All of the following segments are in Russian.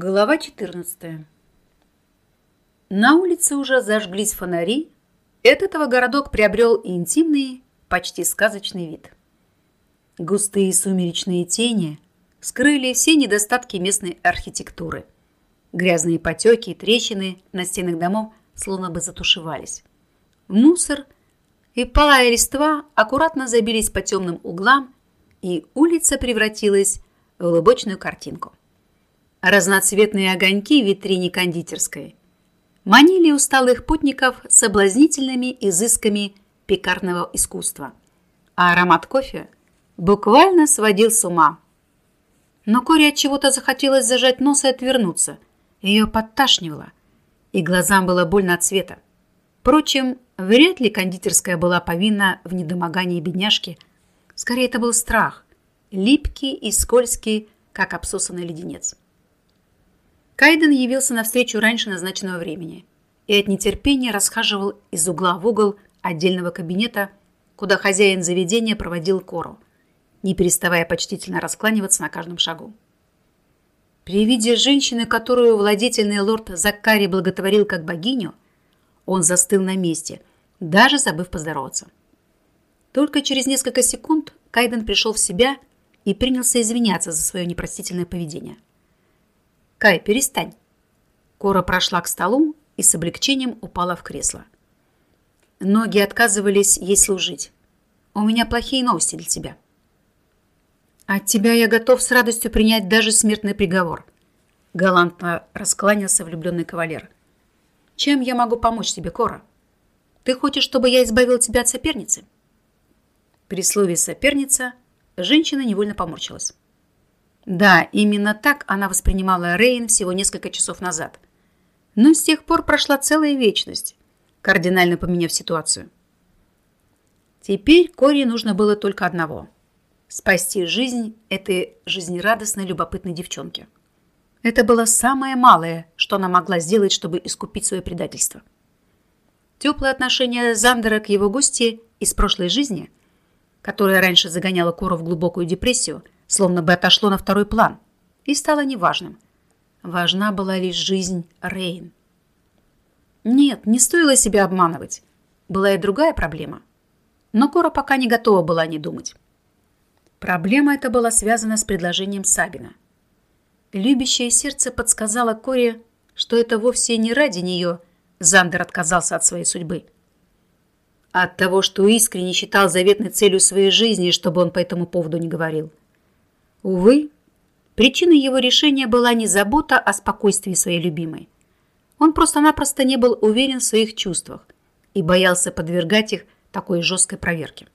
Глава 14 На улице уже зажглись фонари. От этого городок приобрел интимный, почти сказочный вид. Густые сумеречные тени скрыли все недостатки местной архитектуры. Грязные потеки и трещины на стенах домов словно бы затушевались. Мусор и палая листва аккуратно забились по темным углам, и улица превратилась в лубочную картинку. Разноцветные огоньки в витрине кондитерской манили усталых путников соблазнительными изысками пекарного искусства, а аромат кофе буквально сводил с ума. Но Коре от чего-то захотелось зажать нос и отвернуться. Ее подташнивало, и глазам было больно от света. Впрочем, вряд ли кондитерская была повинна в недомогании бедняжки. Скорее, это был страх, липкий и скользкий, как обсосанный леденец. Кайден явился навстречу раньше назначенного времени и от нетерпения расхаживал из угла в угол отдельного кабинета, куда хозяин заведения проводил Кору, не переставая почтительно раскланиваться на каждом шагу. При виде женщины, которую владетельный лорд Закари благотворил как богиню, он застыл на месте, даже забыв поздороваться. Только через несколько секунд Кайден пришел в себя и принялся извиняться за свое непростительное поведение – «Кай, перестань!» Кора прошла к столу и с облегчением упала в кресло. Ноги отказывались ей служить. «У меня плохие новости для тебя». «От тебя я готов с радостью принять даже смертный приговор», галантно раскланялся влюбленный кавалер. «Чем я могу помочь тебе, Кора? Ты хочешь, чтобы я избавил тебя от соперницы?» При слове «соперница» женщина невольно поморщилась. Да, именно так она воспринимала Рейн всего несколько часов назад. Но с тех пор прошла целая вечность, кардинально поменяв ситуацию. Теперь Кори нужно было только одного – спасти жизнь этой жизнерадостной, любопытной девчонки. Это было самое малое, что она могла сделать, чтобы искупить свое предательство. Теплое отношение Зандера к его гости из прошлой жизни, которая раньше загоняла Кору в глубокую депрессию – словно бы отошло на второй план и стало неважным. Важна была лишь жизнь Рейн. Нет, не стоило себя обманывать. Была и другая проблема. Но Кора пока не готова была не думать. Проблема эта была связана с предложением Сабина. Любящее сердце подсказало Коре, что это вовсе не ради нее Зандер отказался от своей судьбы. От того, что искренне считал заветной целью своей жизни, чтобы он по этому поводу не говорил. Увы, причиной его решения была не забота о спокойствии своей любимой. Он просто-напросто не был уверен в своих чувствах и боялся подвергать их такой жесткой проверке.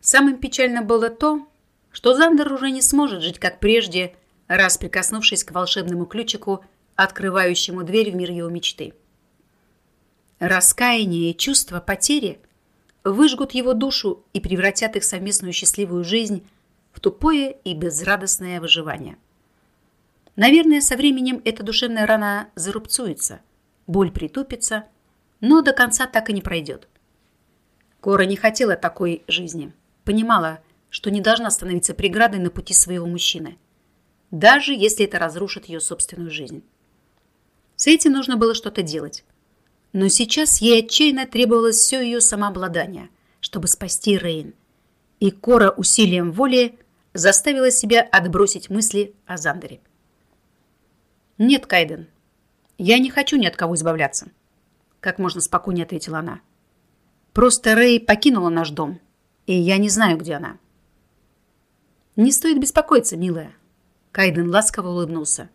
Самым печальным было то, что Зандер уже не сможет жить как прежде, раз прикоснувшись к волшебному ключику, открывающему дверь в мир его мечты. Раскаяние и чувство потери выжгут его душу и превратят их совместную счастливую жизнь тупое и безрадостное выживание. Наверное, со временем эта душевная рана зарубцуется, боль притупится, но до конца так и не пройдет. Кора не хотела такой жизни, понимала, что не должна становиться преградой на пути своего мужчины, даже если это разрушит ее собственную жизнь. С этим нужно было что-то делать. Но сейчас ей отчаянно требовалось все ее самообладание, чтобы спасти Рейн. И Кора усилием воли заставила себя отбросить мысли о Зандере. «Нет, Кайден, я не хочу ни от кого избавляться», как можно спокойнее ответила она. «Просто Рэй покинула наш дом, и я не знаю, где она». «Не стоит беспокоиться, милая», Кайден ласково улыбнулся.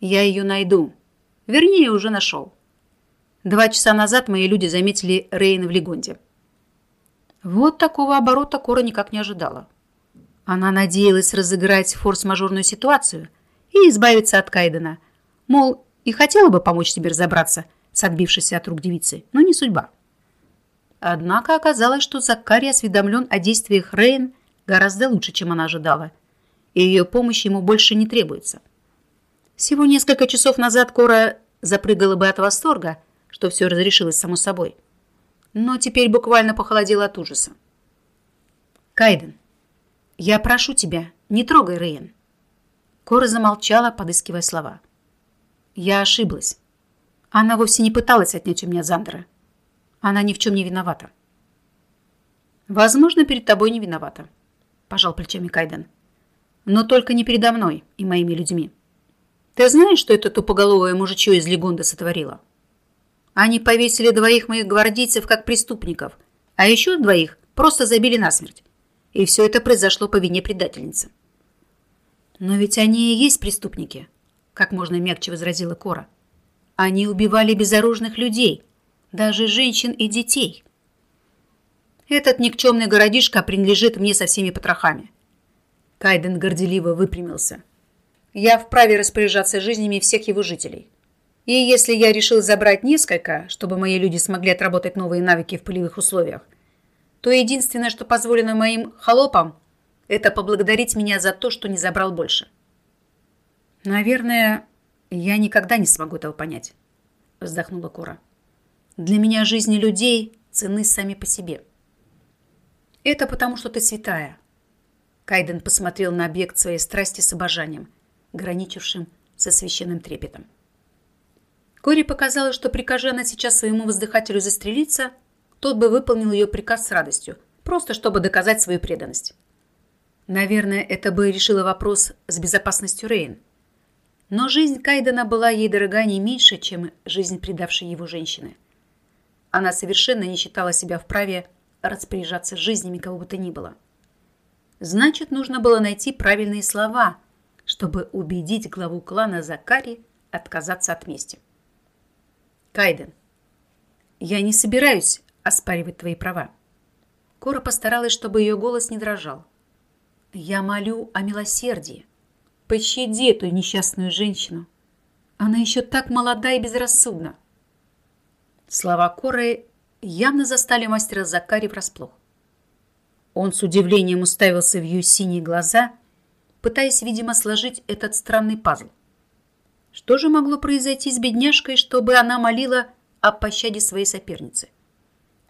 «Я ее найду. Вернее, уже нашел. Два часа назад мои люди заметили Рейна в Легонде». Вот такого оборота Кора никак не ожидала. Она надеялась разыграть форс-мажорную ситуацию и избавиться от Кайдена. Мол, и хотела бы помочь тебе разобраться с отбившейся от рук девицы, но не судьба. Однако оказалось, что Закари осведомлен о действиях Рейн гораздо лучше, чем она ожидала, и ее помощь ему больше не требуется. Всего несколько часов назад Кора запрыгала бы от восторга, что все разрешилось само собой. Но теперь буквально похолодела от ужаса. «Кайден, «Я прошу тебя, не трогай Рейн». Кора замолчала, подыскивая слова. Я ошиблась. Она вовсе не пыталась отнять у меня Зандера. Она ни в чем не виновата. Возможно, перед тобой не виновата, пожал плечами Кайден. Но только не передо мной и моими людьми. Ты знаешь, что это тупоголовое мужичье из Легонда сотворило? Они повесили двоих моих гвардейцев как преступников, а еще двоих просто забили насмерть. И все это произошло по вине предательницы. Но ведь они и есть преступники, как можно мягче возразила Кора. Они убивали безоружных людей, даже женщин и детей. Этот никчемный городишко принадлежит мне со всеми потрохами. Кайден горделиво выпрямился. Я вправе распоряжаться жизнями всех его жителей. И если я решил забрать несколько, чтобы мои люди смогли отработать новые навыки в полевых условиях, то единственное, что позволено моим холопам, это поблагодарить меня за то, что не забрал больше. Наверное, я никогда не смогу этого понять, вздохнула Кора. Для меня жизни людей цены сами по себе. Это потому, что ты святая. Кайден посмотрел на объект своей страсти с обожанием, граничившим со священным трепетом. Кори показалось, что прикажи она сейчас своему воздыхателю застрелиться, тот бы выполнил ее приказ с радостью, просто чтобы доказать свою преданность. Наверное, это бы решило вопрос с безопасностью Рейн. Но жизнь Кайдена была ей дорога не меньше, чем жизнь предавшей его женщины. Она совершенно не считала себя вправе распоряжаться жизнями кого бы то ни было. Значит, нужно было найти правильные слова, чтобы убедить главу клана Закари отказаться от мести. Кайден, я не собираюсь оспаривать твои права. Кора постаралась, чтобы ее голос не дрожал. Я молю о милосердии. Пощади эту несчастную женщину. Она еще так молода и безрассудна. Слова Коры явно застали мастера Закари врасплох. Он с удивлением уставился в ее синие глаза, пытаясь, видимо, сложить этот странный пазл. Что же могло произойти с бедняжкой, чтобы она молила о пощаде своей соперницы?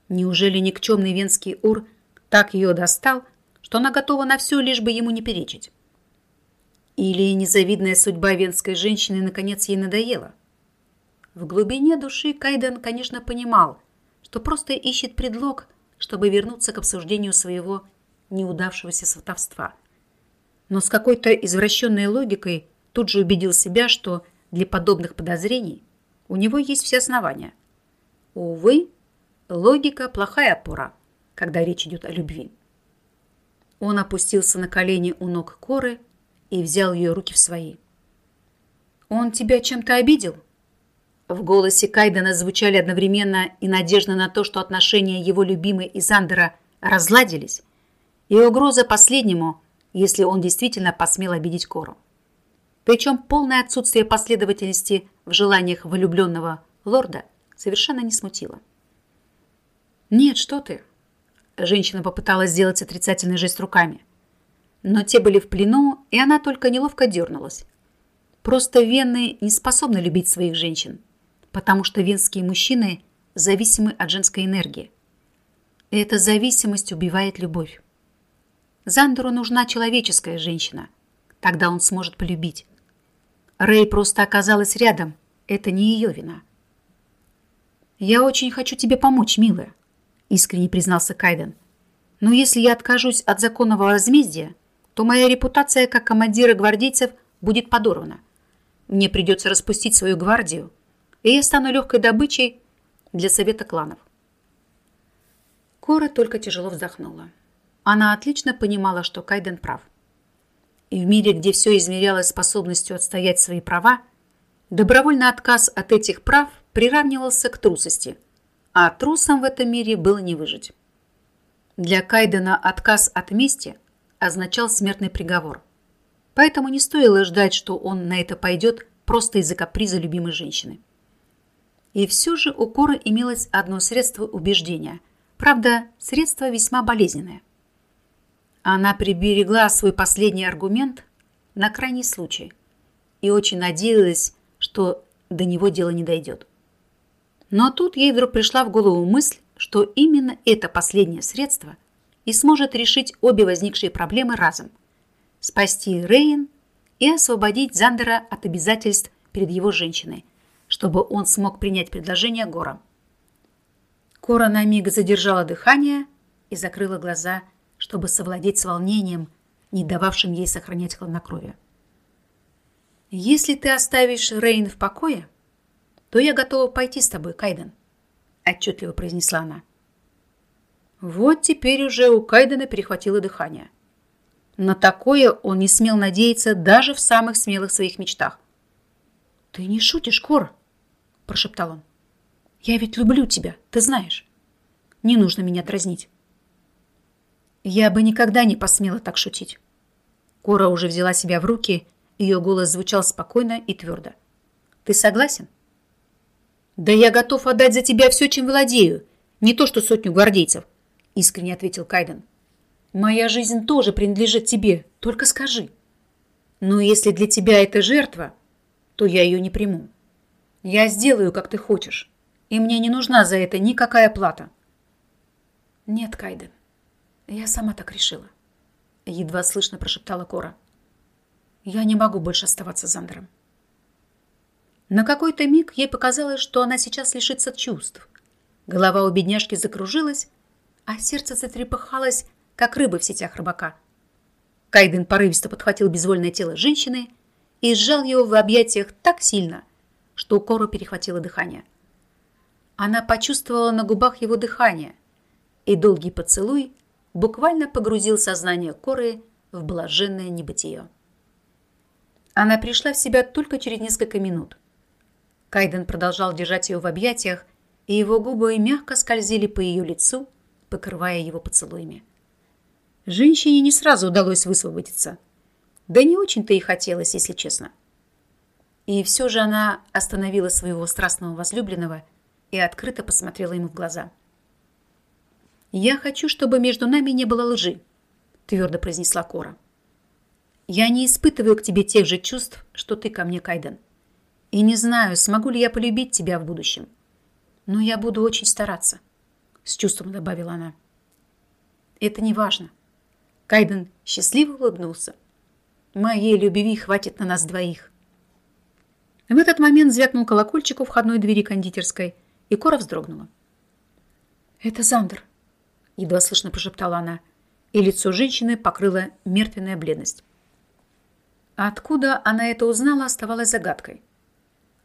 Неужели никчемный венский ур так ее достал, что она готова на все, лишь бы ему не перечить? Или незавидная судьба венской женщины наконец ей надоела? В глубине души Кайден, конечно, понимал, что просто ищет предлог, чтобы вернуться к обсуждению своего неудавшегося сватовства. Но с какой-то извращенной логикой тут же убедил себя, что для подобных подозрений у него есть все основания. Увы, логика – плохая опора, когда речь идет о любви. Он опустился на колени у ног Коры и взял ее руки в свои. «Он тебя чем-то обидел?» В голосе Кайдена звучали одновременно и надежда на то, что отношения его любимой и Зандера разладились, и угроза последнему, если он действительно посмел обидеть Кору. Причем полное отсутствие последовательности в желаниях влюбленного лорда совершенно не смутило. «Нет, что ты!» Женщина попыталась сделать отрицательный жест руками. Но те были в плену, и она только неловко дернулась. Просто вены не способны любить своих женщин потому что венские мужчины зависимы от женской энергии. И эта зависимость убивает любовь. Зандеру нужна человеческая женщина. Тогда он сможет полюбить. Рэй просто оказалась рядом. Это не ее вина. «Я очень хочу тебе помочь, милая», — искренне признался Кайден. «Но если я откажусь от законного возмездия, то моя репутация как командира гвардейцев будет подорвана. Мне придется распустить свою гвардию, и я стану легкой добычей для совета кланов. Кора только тяжело вздохнула. Она отлично понимала, что Кайден прав. И в мире, где все измерялось способностью отстоять свои права, добровольный отказ от этих прав приравнивался к трусости, а трусам в этом мире было не выжить. Для Кайдена отказ от мести означал смертный приговор. Поэтому не стоило ждать, что он на это пойдет просто из-за каприза любимой женщины. И все же у Коры имелось одно средство убеждения. Правда, средство весьма болезненное. Она приберегла свой последний аргумент на крайний случай и очень надеялась, что до него дело не дойдет. Но тут ей вдруг пришла в голову мысль, что именно это последнее средство и сможет решить обе возникшие проблемы разом. Спасти Рейн и освободить Зандера от обязательств перед его женщиной, чтобы он смог принять предложение Гора. Кора на миг задержала дыхание и закрыла глаза, чтобы совладеть с волнением, не дававшим ей сохранять хладнокровие. «Если ты оставишь Рейн в покое, то я готова пойти с тобой, Кайден», — отчетливо произнесла она. Вот теперь уже у Кайдена перехватило дыхание. На такое он не смел надеяться даже в самых смелых своих мечтах. «Ты не шутишь, Кор?» – прошептал он. «Я ведь люблю тебя, ты знаешь. Не нужно меня дразнить». Я бы никогда не посмела так шутить. Кора уже взяла себя в руки, ее голос звучал спокойно и твердо. «Ты согласен?» «Да я готов отдать за тебя все, чем владею, не то что сотню гвардейцев», искренне ответил Кайден. Моя жизнь тоже принадлежит тебе, только скажи. Но если для тебя это жертва, то я ее не приму. Я сделаю, как ты хочешь, и мне не нужна за это никакая плата. Нет, Кайден, я сама так решила. Едва слышно прошептала Кора. Я не могу больше оставаться Зандером. На какой-то миг ей показалось, что она сейчас лишится чувств. Голова у бедняжки закружилась, а сердце затрепыхалось, как рыбы в сетях рыбака. Кайден порывисто подхватил безвольное тело женщины и сжал его в объятиях так сильно, что у Кору перехватило дыхание. Она почувствовала на губах его дыхание, и долгий поцелуй буквально погрузил сознание Коры в блаженное небытие. Она пришла в себя только через несколько минут. Кайден продолжал держать ее в объятиях, и его губы мягко скользили по ее лицу, покрывая его поцелуями. Женщине не сразу удалось высвободиться. Да не очень-то и хотелось, если честно. И все же она остановила своего страстного возлюбленного и открыто посмотрела ему в глаза. «Я хочу, чтобы между нами не было лжи», — твердо произнесла Кора. «Я не испытываю к тебе тех же чувств, что ты ко мне, Кайден. И не знаю, смогу ли я полюбить тебя в будущем. Но я буду очень стараться с чувством добавила она. Это не важно. Кайден счастливо улыбнулся. Моей любви хватит на нас двоих. В этот момент звякнул колокольчик у входной двери кондитерской, и Кора вздрогнула. «Это Зандер», — едва слышно прошептала она, и лицо женщины покрыла мертвенная бледность. Откуда она это узнала, оставалась загадкой.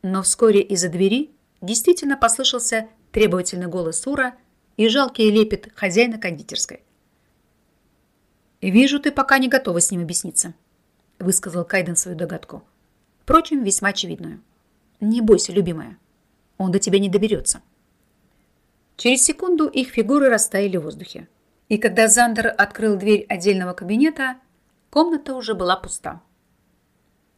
Но вскоре из-за двери действительно послышался требовательный голос Ура, и жалкий лепет хозяина кондитерской. «Вижу, ты пока не готова с ним объясниться», — высказал Кайден свою догадку. Впрочем, весьма очевидную. «Не бойся, любимая, он до тебя не доберется». Через секунду их фигуры растаяли в воздухе. И когда Зандер открыл дверь отдельного кабинета, комната уже была пуста.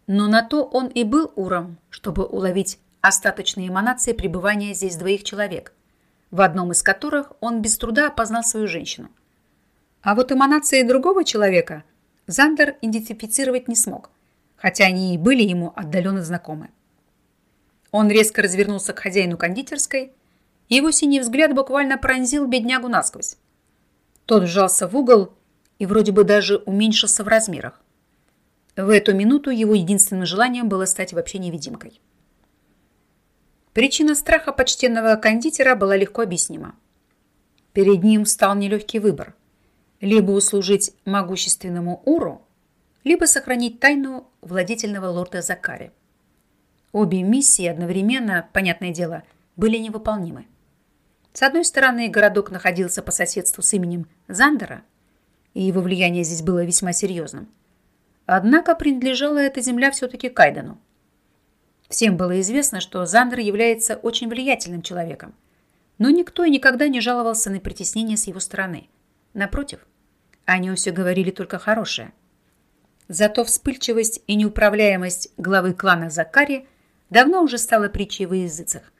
Но на то он и был уром, чтобы уловить остаточные эманации пребывания здесь двоих человек, в одном из которых он без труда опознал свою женщину. А вот эманации другого человека Зандер идентифицировать не смог, хотя они и были ему отдаленно знакомы. Он резко развернулся к хозяину кондитерской, и его синий взгляд буквально пронзил беднягу насквозь. Тот вжался в угол и вроде бы даже уменьшился в размерах. В эту минуту его единственным желанием было стать вообще невидимкой. Причина страха почтенного кондитера была легко объяснима. Перед ним встал нелегкий выбор. Либо услужить могущественному Уру, либо сохранить тайну владетельного лорда Закари. Обе миссии одновременно, понятное дело, были невыполнимы. С одной стороны, городок находился по соседству с именем Зандера, и его влияние здесь было весьма серьезным. Однако принадлежала эта земля все-таки Кайдену. Всем было известно, что Зандер является очень влиятельным человеком. Но никто и никогда не жаловался на притеснение с его стороны. Напротив, о нем все говорили только хорошее. Зато вспыльчивость и неуправляемость главы клана Закари давно уже стала притчей во языцах.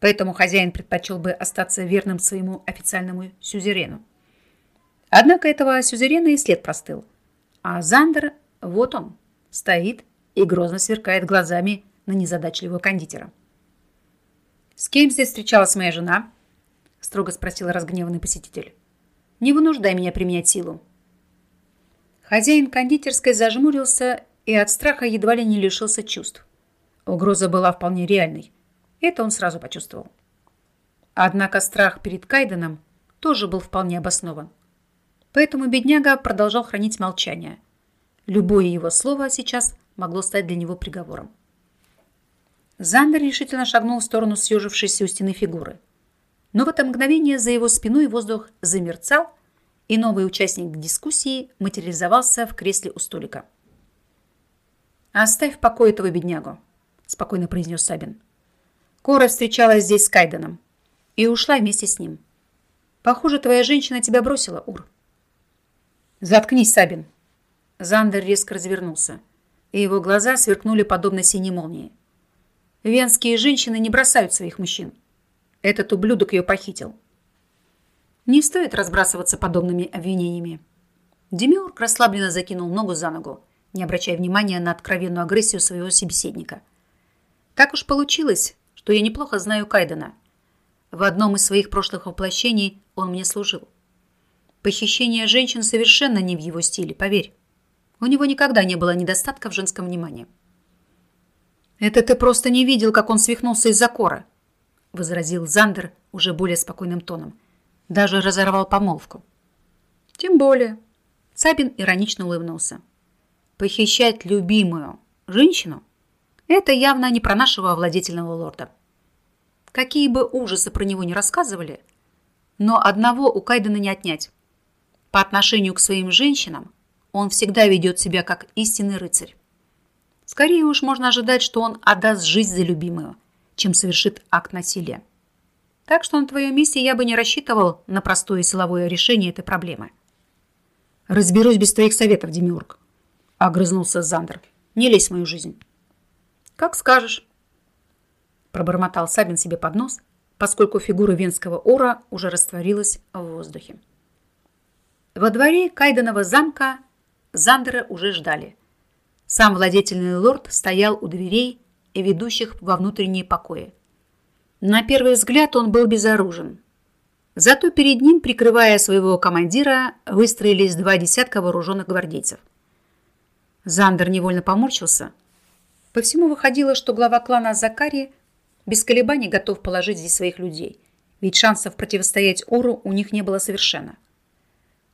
Поэтому хозяин предпочел бы остаться верным своему официальному сюзерену. Однако этого сюзерена и след простыл. А Зандер, вот он, стоит и грозно сверкает глазами на незадачливого кондитера. «С кем здесь встречалась моя жена?» – строго спросил разгневанный посетитель. «Не вынуждай меня применять силу». Хозяин кондитерской зажмурился и от страха едва ли не лишился чувств. Угроза была вполне реальной. Это он сразу почувствовал. Однако страх перед Кайденом тоже был вполне обоснован. Поэтому бедняга продолжал хранить молчание. Любое его слово сейчас могло стать для него приговором. Зандер решительно шагнул в сторону съежившейся у стены фигуры. Но в это мгновение за его спиной воздух замерцал, и новый участник дискуссии материализовался в кресле у столика. «Оставь в покое этого беднягу», – спокойно произнес Сабин. «Кора встречалась здесь с Кайденом и ушла вместе с ним. Похоже, твоя женщина тебя бросила, Ур». «Заткнись, Сабин». Зандер резко развернулся, и его глаза сверкнули подобно синей молнии. Венские женщины не бросают своих мужчин. Этот ублюдок ее похитил. Не стоит разбрасываться подобными обвинениями. Демиург расслабленно закинул ногу за ногу, не обращая внимания на откровенную агрессию своего собеседника. Так уж получилось, что я неплохо знаю Кайдена. В одном из своих прошлых воплощений он мне служил. Похищение женщин совершенно не в его стиле, поверь. У него никогда не было недостатка в женском внимании. «Это ты просто не видел, как он свихнулся из-за кора», — возразил Зандер уже более спокойным тоном. Даже разорвал помолвку. «Тем более». Сабин иронично улыбнулся. «Похищать любимую женщину — это явно не про нашего владетельного лорда. Какие бы ужасы про него не рассказывали, но одного у Кайдена не отнять. По отношению к своим женщинам он всегда ведет себя как истинный рыцарь. Скорее уж можно ожидать, что он отдаст жизнь за любимую, чем совершит акт насилия. Так что на твоем месте я бы не рассчитывал на простое силовое решение этой проблемы. «Разберусь без твоих советов, Демиург», — огрызнулся Зандер. «Не лезь в мою жизнь». «Как скажешь», — пробормотал Сабин себе под нос, поскольку фигура венского ора уже растворилась в воздухе. Во дворе Кайденова замка Зандера уже ждали. Сам владетельный лорд стоял у дверей, ведущих во внутренние покои. На первый взгляд он был безоружен. Зато перед ним, прикрывая своего командира, выстроились два десятка вооруженных гвардейцев. Зандер невольно поморщился. По всему выходило, что глава клана Закари без колебаний готов положить здесь своих людей, ведь шансов противостоять Ору у них не было совершенно.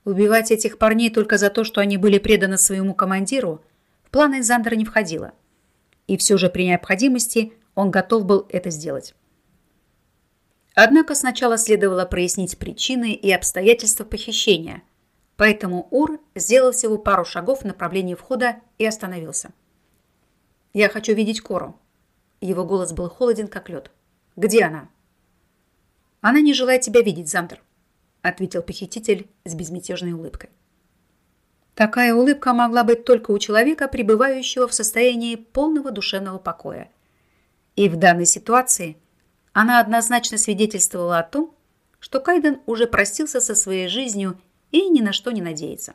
Убивать этих парней только за то, что они были преданы своему командиру – планы Зандера не входило. И все же при необходимости он готов был это сделать. Однако сначала следовало прояснить причины и обстоятельства похищения, поэтому Ур сделал всего пару шагов в направлении входа и остановился. «Я хочу видеть Кору». Его голос был холоден, как лед. «Где она?» «Она не желает тебя видеть, Зандер», ответил похититель с безмятежной улыбкой. Такая улыбка могла быть только у человека, пребывающего в состоянии полного душевного покоя. И в данной ситуации она однозначно свидетельствовала о том, что Кайден уже простился со своей жизнью и ни на что не надеется.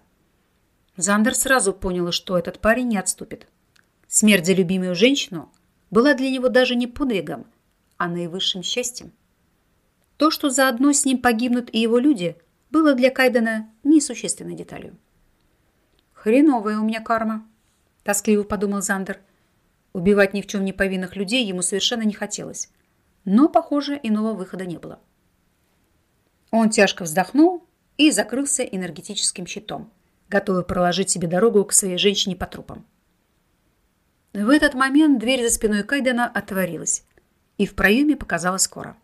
Зандер сразу понял, что этот парень не отступит. Смерть за любимую женщину была для него даже не подвигом, а наивысшим счастьем. То, что заодно с ним погибнут и его люди, было для Кайдена несущественной деталью. «Хреновая у меня карма», – тоскливо подумал Зандер. Убивать ни в чем не повинных людей ему совершенно не хотелось. Но, похоже, иного выхода не было. Он тяжко вздохнул и закрылся энергетическим щитом, готовый проложить себе дорогу к своей женщине по трупам. В этот момент дверь за спиной Кайдена отворилась, и в проеме показалась Кора.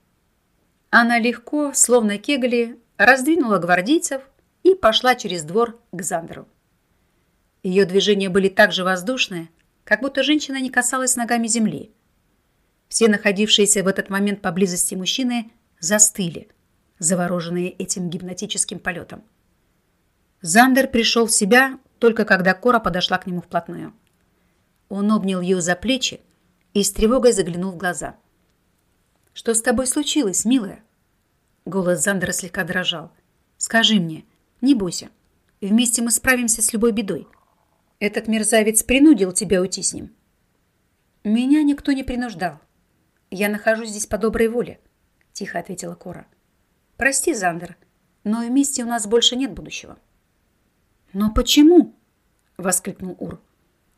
Она легко, словно кегли, раздвинула гвардейцев и пошла через двор к Зандеру. Ее движения были так же воздушные, как будто женщина не касалась ногами земли. Все находившиеся в этот момент поблизости мужчины застыли, завороженные этим гипнотическим полетом. Зандер пришел в себя только когда Кора подошла к нему вплотную. Он обнял ее за плечи и с тревогой заглянул в глаза. «Что с тобой случилось, милая?» Голос Зандера слегка дрожал. «Скажи мне, не бойся. Вместе мы справимся с любой бедой. Этот мерзавец принудил тебя уйти с ним. Меня никто не принуждал. Я нахожусь здесь по доброй воле, тихо ответила Кора. Прости, Зандер, но вместе у нас больше нет будущего. Но почему? воскликнул Ур.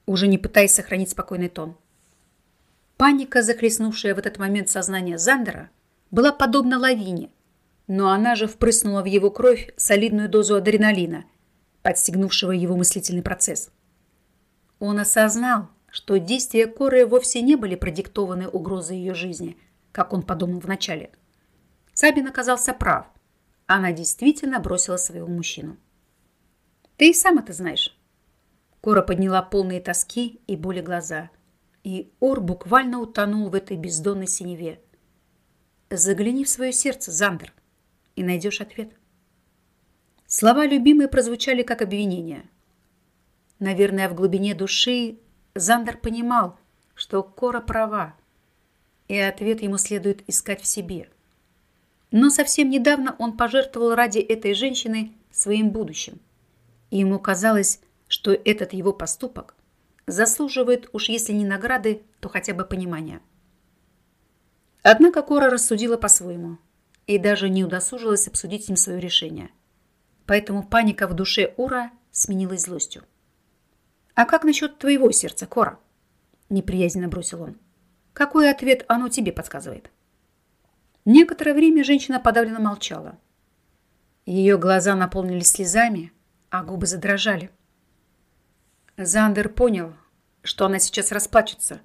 уже не пытаясь сохранить спокойный тон. Паника, захлестнувшая в этот момент сознание Зандера, была подобна лавине, но она же впрыснула в его кровь солидную дозу адреналина, подстегнувшего его мыслительный процесс. Он осознал, что действия Коры вовсе не были продиктованы угрозой ее жизни, как он подумал вначале. Сабин оказался прав. Она действительно бросила своего мужчину. Ты и сам это знаешь. Кора подняла полные тоски и боли глаза, и Ор буквально утонул в этой бездонной синеве. Загляни в свое сердце, Зандер, и найдешь ответ. Слова любимой прозвучали как обвинение. Наверное, в глубине души Зандер понимал, что Кора права, и ответ ему следует искать в себе. Но совсем недавно он пожертвовал ради этой женщины своим будущим. И ему казалось, что этот его поступок заслуживает уж если не награды, то хотя бы понимания. Однако Кора рассудила по-своему и даже не удосужилась обсудить с ним свое решение. Поэтому паника в душе Ура сменилась злостью. «А как насчет твоего сердца, Кора?» Неприязненно бросил он. «Какой ответ оно тебе подсказывает?» Некоторое время женщина подавленно молчала. Ее глаза наполнились слезами, а губы задрожали. Зандер понял, что она сейчас расплачется.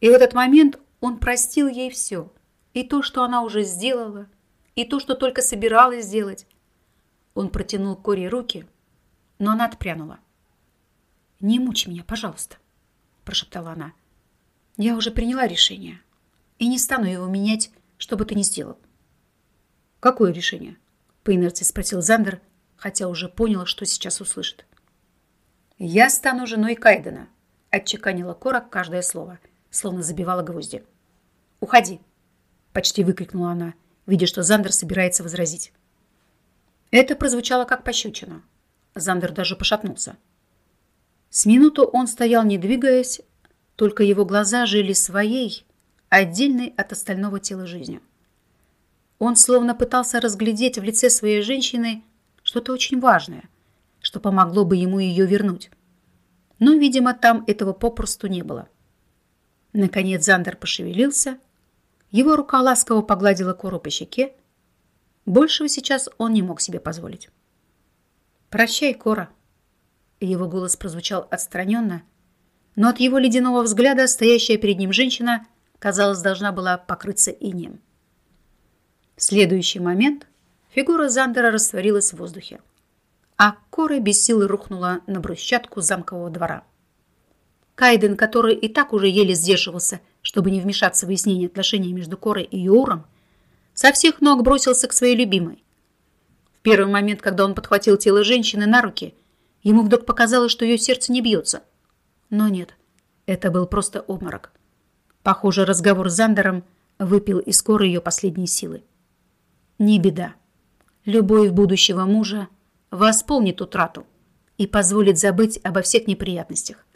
И в этот момент он простил ей все. И то, что она уже сделала, и то, что только собиралась сделать. Он протянул Коре руки, но она отпрянула. «Не мучи меня, пожалуйста», – прошептала она. «Я уже приняла решение и не стану его менять, что бы ты ни сделал». «Какое решение?» – по инерции спросил Зандер, хотя уже понял, что сейчас услышит. «Я стану женой Кайдена», — отчеканила Кора каждое слово, словно забивала гвозди. «Уходи», — почти выкрикнула она, видя, что Зандер собирается возразить. Это прозвучало как пощечина. Зандер даже пошатнулся. С минуту он стоял, не двигаясь, только его глаза жили своей, отдельной от остального тела жизнью. Он словно пытался разглядеть в лице своей женщины что-то очень важное, что помогло бы ему ее вернуть. Но, видимо, там этого попросту не было. Наконец Зандер пошевелился. Его рука ласково погладила Кору по щеке. Большего сейчас он не мог себе позволить. «Прощай, Кора». Его голос прозвучал отстраненно, но от его ледяного взгляда стоящая перед ним женщина, казалось, должна была покрыться инеем. В следующий момент фигура Зандера растворилась в воздухе а Кора без силы рухнула на брусчатку замкового двора. Кайден, который и так уже еле сдерживался, чтобы не вмешаться в выяснение отношений между Корой и Юром, со всех ног бросился к своей любимой. В первый момент, когда он подхватил тело женщины на руки, ему вдруг показалось, что ее сердце не бьется. Но нет, это был просто обморок. Похоже, разговор с Зандером выпил из Коры ее последние силы. Не беда. Любовь будущего мужа – восполнит утрату и позволит забыть обо всех неприятностях.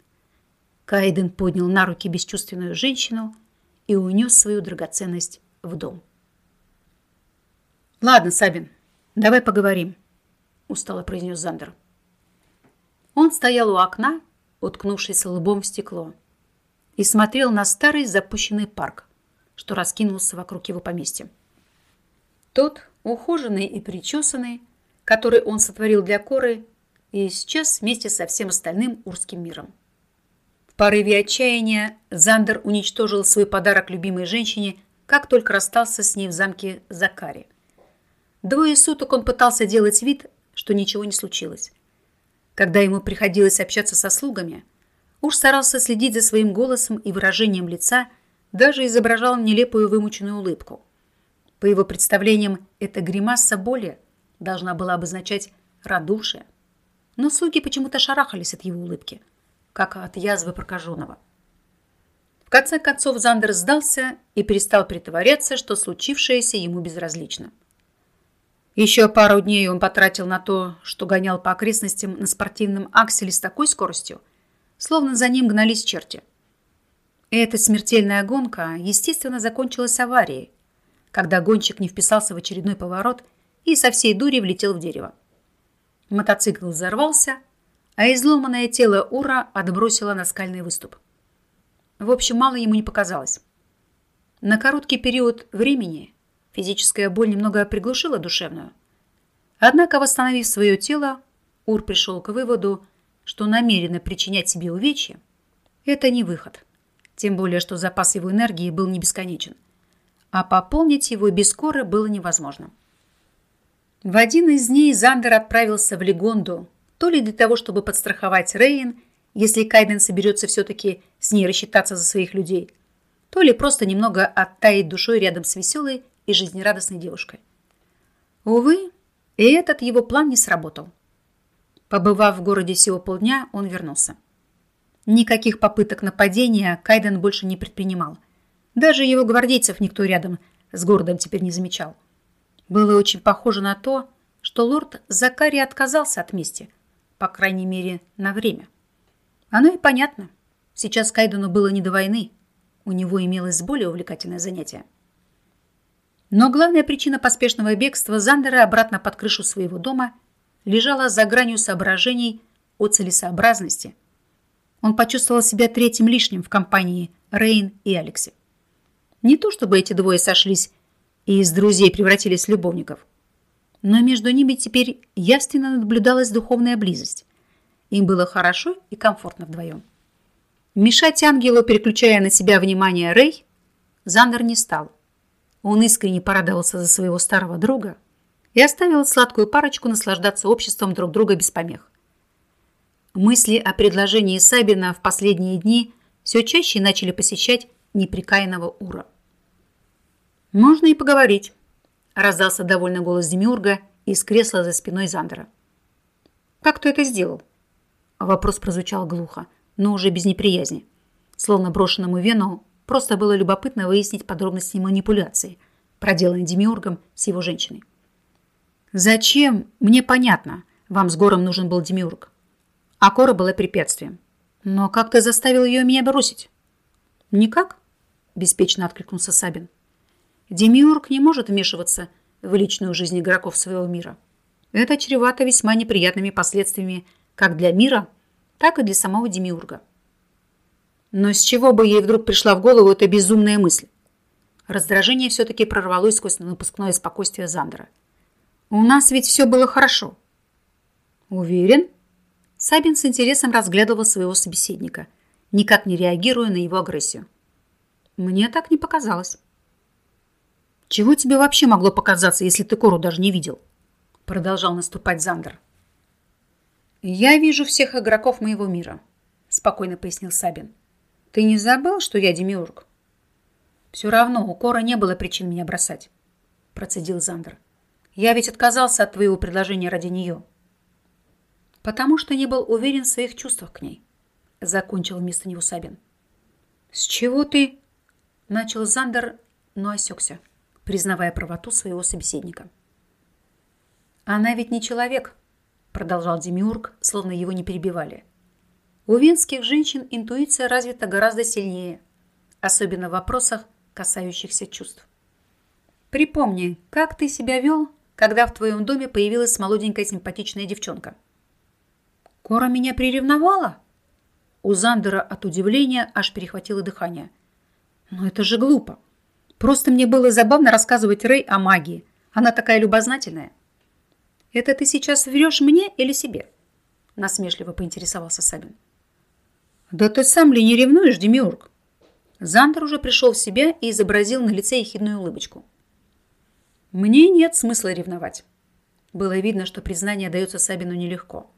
Кайден поднял на руки бесчувственную женщину и унес свою драгоценность в дом. «Ладно, Сабин, давай поговорим», – устало произнес Зандер. Он стоял у окна, уткнувшись лбом в стекло, и смотрел на старый запущенный парк, что раскинулся вокруг его поместья. Тот, ухоженный и причесанный, который он сотворил для Коры, и исчез вместе со всем остальным урским миром. В порыве отчаяния Зандер уничтожил свой подарок любимой женщине, как только расстался с ней в замке Закари. Двое суток он пытался делать вид, что ничего не случилось. Когда ему приходилось общаться со слугами, уж старался следить за своим голосом и выражением лица, даже изображал нелепую вымученную улыбку. По его представлениям, эта гримаса боли должна была обозначать радушие. Но слуги почему-то шарахались от его улыбки, как от язвы прокаженного. В конце концов Зандер сдался и перестал притворяться, что случившееся ему безразлично. Еще пару дней он потратил на то, что гонял по окрестностям на спортивном акселе с такой скоростью, словно за ним гнались черти. Эта смертельная гонка, естественно, закончилась аварией, когда гонщик не вписался в очередной поворот – и со всей дури влетел в дерево. Мотоцикл взорвался, а изломанное тело Ура отбросило на скальный выступ. В общем, мало ему не показалось. На короткий период времени физическая боль немного приглушила душевную. Однако, восстановив свое тело, Ур пришел к выводу, что намеренно причинять себе увечья – это не выход. Тем более, что запас его энергии был не бесконечен. А пополнить его без коры было невозможно. В один из дней Зандер отправился в Легонду, то ли для того, чтобы подстраховать Рейн, если Кайден соберется все-таки с ней рассчитаться за своих людей, то ли просто немного оттаять душой рядом с веселой и жизнерадостной девушкой. Увы, и этот его план не сработал. Побывав в городе всего полдня, он вернулся. Никаких попыток нападения Кайден больше не предпринимал. Даже его гвардейцев никто рядом с городом теперь не замечал. Было очень похоже на то, что лорд Закари отказался от мести, по крайней мере, на время. Оно и понятно. Сейчас Кайдену было не до войны. У него имелось более увлекательное занятие. Но главная причина поспешного бегства Зандера обратно под крышу своего дома лежала за гранью соображений о целесообразности. Он почувствовал себя третьим лишним в компании Рейн и Алекси. Не то чтобы эти двое сошлись и из друзей превратились в любовников, но между ними теперь явственно наблюдалась духовная близость. Им было хорошо и комфортно вдвоем. Мешать ангелу, переключая на себя внимание Рэй, Зандер не стал. Он искренне порадовался за своего старого друга и оставил сладкую парочку наслаждаться обществом друг друга без помех. Мысли о предложении Сабина в последние дни все чаще начали посещать неприкаянного Ура. «Можно и поговорить», – раздался довольный голос Демиурга из кресла за спиной Зандера. «Как ты это сделал?» Вопрос прозвучал глухо, но уже без неприязни. Словно брошенному Вену Просто было любопытно выяснить подробности манипуляции, проделанной Демиургом с его женщиной. «Зачем? Мне понятно. Вам с Гором нужен был Демиург. А Кора была препятствием. Но как ты заставил ее меня бросить?» «Никак», – беспечно откликнулся Сабин. «Демиург не может вмешиваться в личную жизнь игроков своего мира. Это чревато весьма неприятными последствиями как для мира, так и для самого Демиурга. Но с чего бы ей вдруг пришла в голову эта безумная мысль? Раздражение все-таки прорвалось сквозь напускное спокойствие Зандера. «У нас ведь все было хорошо». «Уверен?» Сабин с интересом разглядывал своего собеседника, никак не реагируя на его агрессию. «Мне так не показалось». «Чего тебе вообще могло показаться, если ты Кору даже не видел?» Продолжал наступать Зандер. «Я вижу всех игроков моего мира», спокойно пояснил Сабин. Ты не забыл, что я демиург? Все равно у Кора не было причин меня бросать, процедил Зандер. Я ведь отказался от твоего предложения ради нее. Потому что не был уверен в своих чувствах к ней, закончил вместо него Сабин. С чего ты? Начал Зандер, но осекся, признавая правоту своего собеседника. Она ведь не человек, продолжал Демиург, словно его не перебивали. У венских женщин интуиция развита гораздо сильнее, особенно в вопросах, касающихся чувств. Припомни, как ты себя вел, когда в твоем доме появилась молоденькая симпатичная девчонка? Кора меня приревновала? У Зандера от удивления аж перехватило дыхание. Но это же глупо. Просто мне было забавно рассказывать Рэй о магии. Она такая любознательная. Это ты сейчас врешь мне или себе? Насмешливо поинтересовался Сабин. «Да ты сам ли не ревнуешь, Демиург?» Зандер уже пришел в себя и изобразил на лице ехидную улыбочку. «Мне нет смысла ревновать». Было видно, что признание дается Сабину нелегко.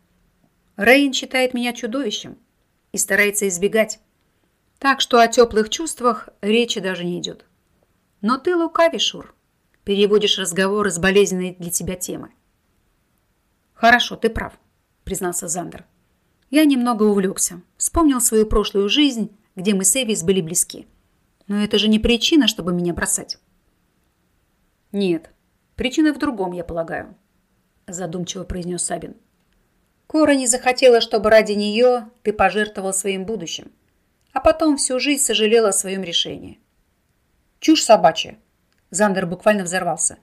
Рейн считает меня чудовищем и старается избегать. Так что о теплых чувствах речи даже не идет. Но ты лукавишь, Шур. Переводишь разговоры с болезненной для тебя темы. Хорошо, ты прав, признался Зандер. Я немного увлекся. Вспомнил свою прошлую жизнь, где мы с Эвис были близки. Но это же не причина, чтобы меня бросать. Нет, причина в другом, я полагаю, задумчиво произнес Сабин. Кора не захотела, чтобы ради нее ты пожертвовал своим будущим, а потом всю жизнь сожалела о своем решении. Чушь собачья. Зандер буквально взорвался.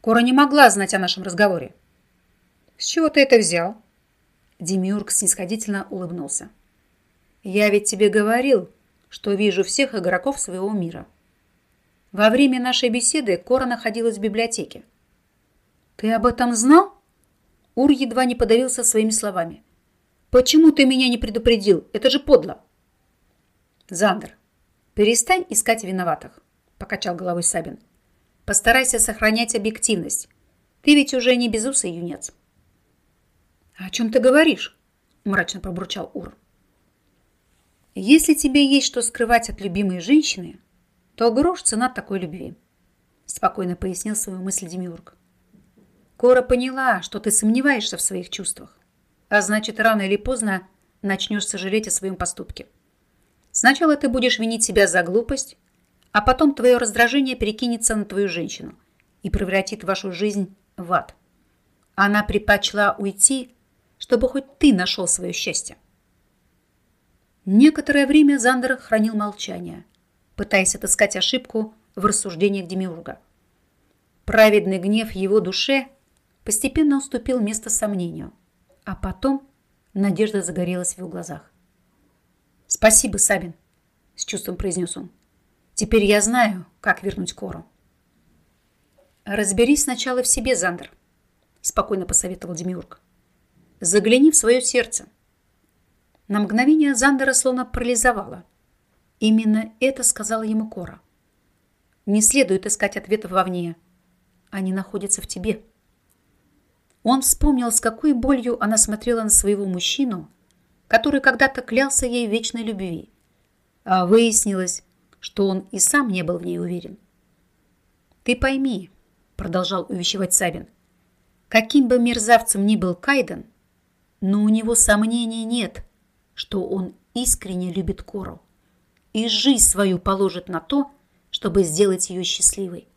Кора не могла знать о нашем разговоре. С чего ты это взял? Демиург снисходительно улыбнулся. «Я ведь тебе говорил, что вижу всех игроков своего мира». Во время нашей беседы Кора находилась в библиотеке. «Ты об этом знал?» Ур едва не подавился своими словами. «Почему ты меня не предупредил? Это же подло!» «Зандер, перестань искать виноватых», — покачал головой Сабин. «Постарайся сохранять объективность. Ты ведь уже не безусый юнец». «О чем ты говоришь?» — мрачно пробурчал Ур. «Если тебе есть что скрывать от любимой женщины, то грош цена такой любви», — спокойно пояснил свою мысль Демиург. «Кора поняла, что ты сомневаешься в своих чувствах, а значит, рано или поздно начнешь сожалеть о своем поступке. Сначала ты будешь винить себя за глупость, а потом твое раздражение перекинется на твою женщину и превратит вашу жизнь в ад. Она предпочла уйти, чтобы хоть ты нашел свое счастье. Некоторое время Зандер хранил молчание, пытаясь отыскать ошибку в рассуждениях Демиурга. Праведный гнев его душе постепенно уступил место сомнению, а потом надежда загорелась в его глазах. «Спасибо, Сабин», — с чувством произнес он. «Теперь я знаю, как вернуть Кору». «Разберись сначала в себе, Зандер», — спокойно посоветовал Демиург. «Загляни в свое сердце». На мгновение Зандера словно парализовало. Именно это сказала ему Кора. Не следует искать ответов вовне. Они находятся в тебе. Он вспомнил, с какой болью она смотрела на своего мужчину, который когда-то клялся ей вечной любви. А выяснилось, что он и сам не был в ней уверен. «Ты пойми», — продолжал увещевать Савин, «каким бы мерзавцем ни был Кайден, но у него сомнений нет, что он искренне любит Кору и жизнь свою положит на то, чтобы сделать ее счастливой.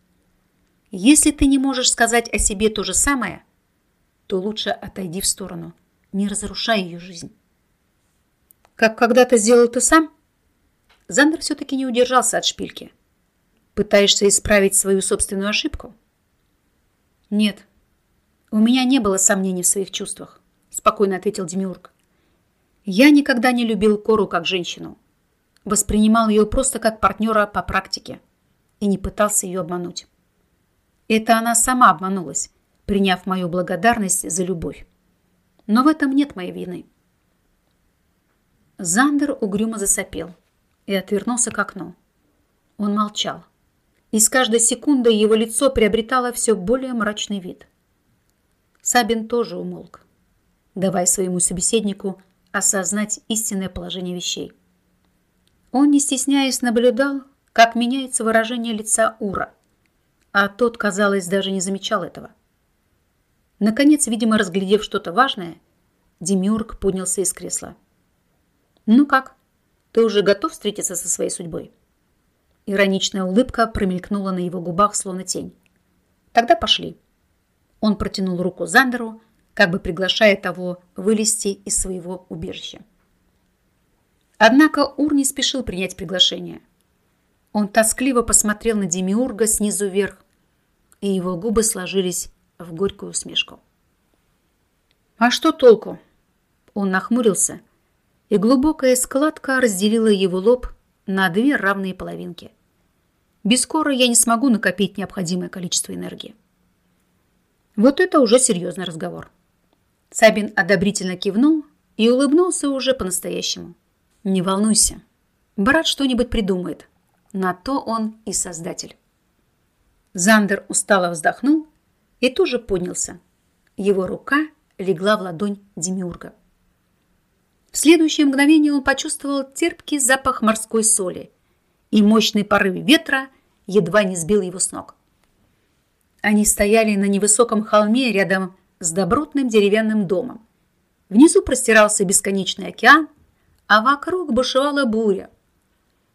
Если ты не можешь сказать о себе то же самое, то лучше отойди в сторону, не разрушай ее жизнь. Как когда-то сделал ты сам? Зандер все-таки не удержался от шпильки. Пытаешься исправить свою собственную ошибку? Нет, у меня не было сомнений в своих чувствах, спокойно ответил Демиург. Я никогда не любил Кору как женщину. Воспринимал ее просто как партнера по практике и не пытался ее обмануть. Это она сама обманулась, приняв мою благодарность за любовь. Но в этом нет моей вины. Зандер угрюмо засопел и отвернулся к окну. Он молчал, и с каждой секундой его лицо приобретало все более мрачный вид. Сабин тоже умолк, давая своему собеседнику осознать истинное положение вещей. Он, не стесняясь, наблюдал, как меняется выражение лица Ура, а тот, казалось, даже не замечал этого. Наконец, видимо, разглядев что-то важное, Демиург поднялся из кресла. «Ну как, ты уже готов встретиться со своей судьбой?» Ироничная улыбка промелькнула на его губах, словно тень. «Тогда пошли». Он протянул руку Зандеру, как бы приглашая того вылезти из своего убежища. Однако Ур не спешил принять приглашение. Он тоскливо посмотрел на Демиурга снизу вверх, и его губы сложились в горькую усмешку. «А что толку?» Он нахмурился, и глубокая складка разделила его лоб на две равные половинки. Без коры я не смогу накопить необходимое количество энергии. Вот это уже серьезный разговор. Сабин одобрительно кивнул и улыбнулся уже по-настоящему. Не волнуйся, брат что-нибудь придумает. На то он и создатель. Зандер устало вздохнул и тоже поднялся. Его рука легла в ладонь Демиурга. В следующее мгновение он почувствовал терпкий запах морской соли, и мощный порыв ветра едва не сбил его с ног. Они стояли на невысоком холме рядом с добротным деревянным домом. Внизу простирался бесконечный океан, а вокруг бушевала буря.